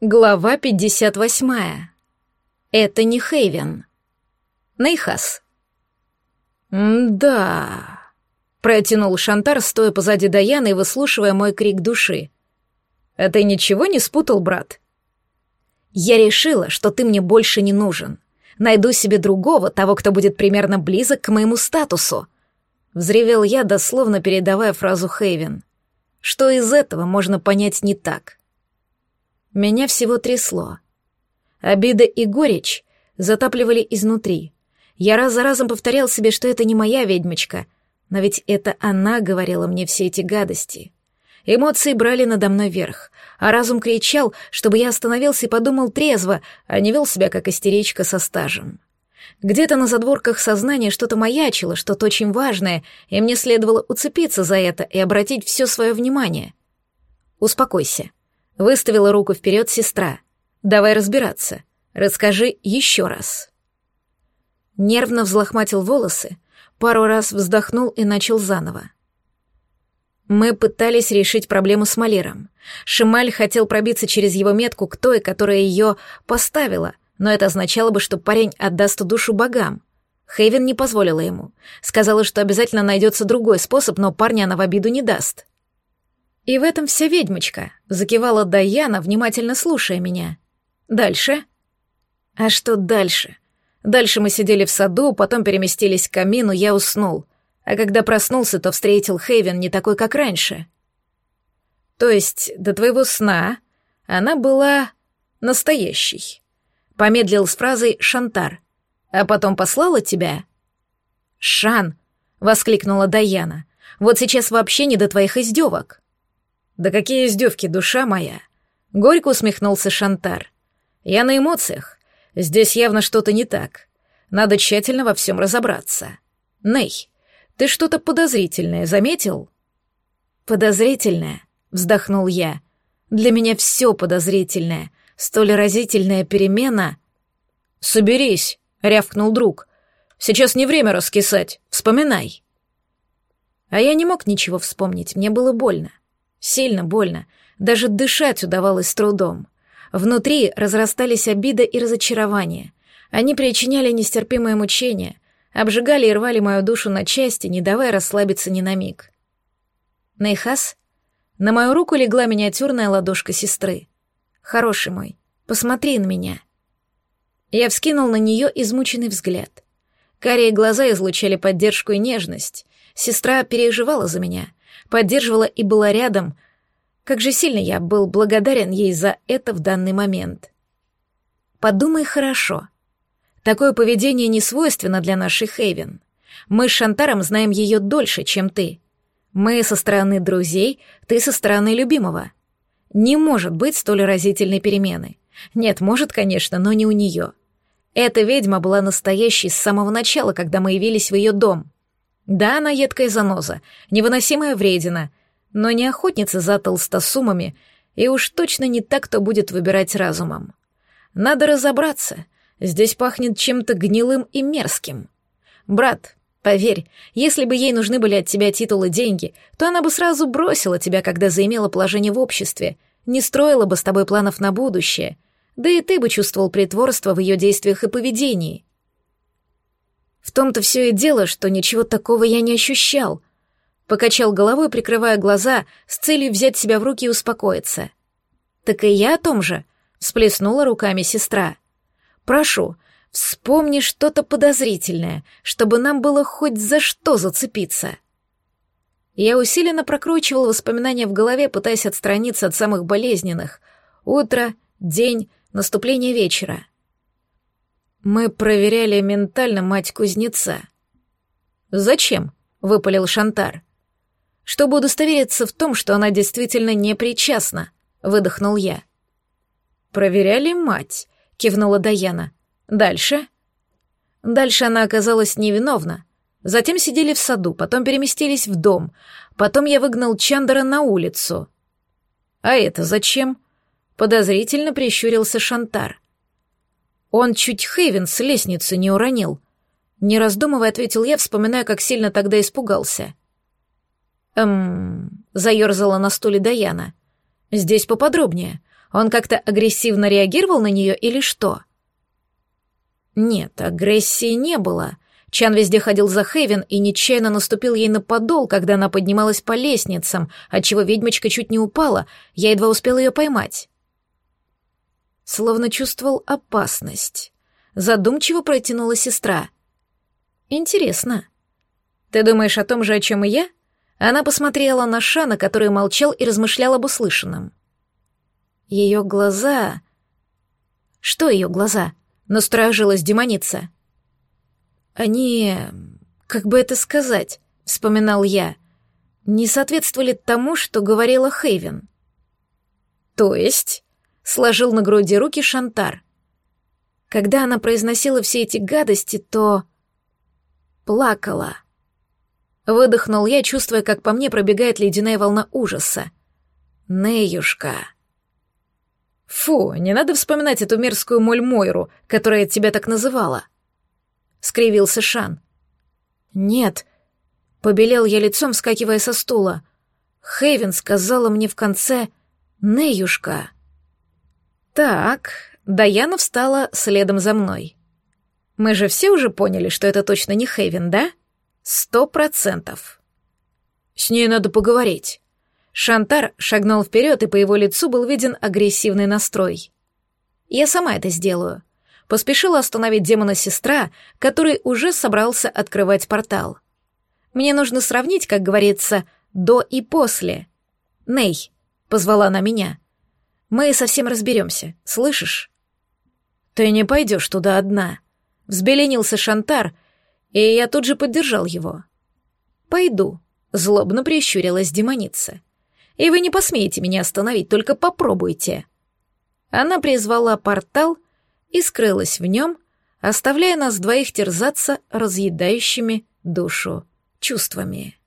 Глава 58. Это не Хейвен. Нейхас. «Да...» — протянул Шантар, стоя позади Даяны и выслушивая мой крик души. «А ты ничего не спутал, брат?» «Я решила, что ты мне больше не нужен. Найду себе другого, того, кто будет примерно близок к моему статусу», — взревел я, дословно передавая фразу Хейвен. «Что из этого можно понять не так?» Меня всего трясло. Обида и горечь затапливали изнутри. Я раз за разом повторял себе, что это не моя ведьмочка, но ведь это она говорила мне все эти гадости. Эмоции брали надо мной верх, а разум кричал, чтобы я остановился и подумал трезво, а не вел себя как истеричка со стажем. Где-то на задворках сознания что-то маячило, что-то очень важное, и мне следовало уцепиться за это и обратить все свое внимание. «Успокойся», Выставила руку вперед сестра. «Давай разбираться. Расскажи еще раз». Нервно взлохматил волосы, пару раз вздохнул и начал заново. Мы пытались решить проблему с Малером. Шималь хотел пробиться через его метку к той, которая ее поставила, но это означало бы, что парень отдаст душу богам. Хейвен не позволила ему. Сказала, что обязательно найдется другой способ, но парня она в обиду не даст. «И в этом вся ведьмочка», — закивала Даяна, внимательно слушая меня. «Дальше?» «А что дальше?» Дальше мы сидели в саду, потом переместились к камину, я уснул. А когда проснулся, то встретил Хейвен не такой, как раньше. То есть до твоего сна она была настоящей. Помедлил с фразой «Шантар», а потом послала тебя. «Шан!» — воскликнула Даяна. «Вот сейчас вообще не до твоих издевок». «Да какие издевки, душа моя!» Горько усмехнулся Шантар. «Я на эмоциях. Здесь явно что-то не так. Надо тщательно во всем разобраться. Ней, ты что-то подозрительное заметил?» «Подозрительное?» — вздохнул я. «Для меня все подозрительное. Столь разительная перемена...» «Соберись!» — рявкнул друг. «Сейчас не время раскисать. Вспоминай!» А я не мог ничего вспомнить, мне было больно. Сильно больно, даже дышать удавалось с трудом. Внутри разрастались обида и разочарование. Они причиняли нестерпимое мучение, обжигали и рвали мою душу на части, не давая расслабиться ни на миг. Нейхас? На мою руку легла миниатюрная ладошка сестры. «Хороший мой, посмотри на меня». Я вскинул на нее измученный взгляд. Карие глаза излучали поддержку и нежность. Сестра переживала за меня — поддерживала и была рядом. Как же сильно я был благодарен ей за это в данный момент. Подумай хорошо. Такое поведение не свойственно для нашей Хейвен. Мы с Шантаром знаем ее дольше, чем ты. Мы со стороны друзей, ты со стороны любимого. Не может быть столь разительной перемены. Нет, может, конечно, но не у нее. Эта ведьма была настоящей с самого начала, когда мы явились в ее дом. Да, она едкая заноза, невыносимая вредина, но не охотница за толстосумами, и уж точно не так, кто будет выбирать разумом. Надо разобраться, здесь пахнет чем-то гнилым и мерзким. Брат, поверь, если бы ей нужны были от тебя титулы деньги, то она бы сразу бросила тебя, когда заимела положение в обществе, не строила бы с тобой планов на будущее, да и ты бы чувствовал притворство в ее действиях и поведении. В том-то все и дело, что ничего такого я не ощущал. Покачал головой, прикрывая глаза, с целью взять себя в руки и успокоиться. Так и я о том же, всплеснула руками сестра. Прошу, вспомни что-то подозрительное, чтобы нам было хоть за что зацепиться. Я усиленно прокручивал воспоминания в голове, пытаясь отстраниться от самых болезненных. Утро, день, наступление вечера. Мы проверяли ментально мать кузнеца. Зачем? выпалил Шантар. Чтобы удостовериться в том, что она действительно не причастна, выдохнул я. Проверяли мать, кивнула Даяна. Дальше? Дальше она оказалась невиновна. Затем сидели в саду, потом переместились в дом. Потом я выгнал Чандера на улицу. А это зачем? Подозрительно прищурился Шантар. Он чуть Хейвен с лестницы не уронил. Не раздумывая, ответил я, вспоминая, как сильно тогда испугался. «Эм...» — заерзала на стуле Даяна. «Здесь поподробнее. Он как-то агрессивно реагировал на нее или что? Нет, агрессии не было. Чан везде ходил за Хейвен и нечаянно наступил ей на подол, когда она поднималась по лестницам, отчего ведьмочка чуть не упала, я едва успел ее поймать. Словно чувствовал опасность. Задумчиво протянула сестра. «Интересно. Ты думаешь о том же, о чем и я?» Она посмотрела на Шана, который молчал и размышлял об услышанном. Ее глаза... Что ее глаза? Насторожилась демоница. Они... Как бы это сказать? Вспоминал я. Не соответствовали тому, что говорила Хейвен. То есть... Сложил на груди руки Шантар. Когда она произносила все эти гадости, то... Плакала. Выдохнул я, чувствуя, как по мне пробегает ледяная волна ужаса. Неюшка. Фу, не надо вспоминать эту мерзкую моль Мойру, которая тебя так называла. Скривился Шан. Нет. Побелел я лицом, вскакивая со стула. Хейвен сказала мне в конце «Неюшка». Так, Даяна встала следом за мной. Мы же все уже поняли, что это точно не Хейвен, да? Сто процентов. С ней надо поговорить. Шантар шагнул вперед, и по его лицу был виден агрессивный настрой. «Я сама это сделаю», — поспешила остановить демона-сестра, который уже собрался открывать портал. «Мне нужно сравнить, как говорится, до и после. Ней», — позвала она меня, — «мы совсем разберемся, слышишь?» «Ты не пойдешь туда одна», — взбеленился Шантар, и я тут же поддержал его. «Пойду», — злобно прищурилась демоница и вы не посмеете меня остановить, только попробуйте». Она призвала портал и скрылась в нем, оставляя нас двоих терзаться разъедающими душу чувствами.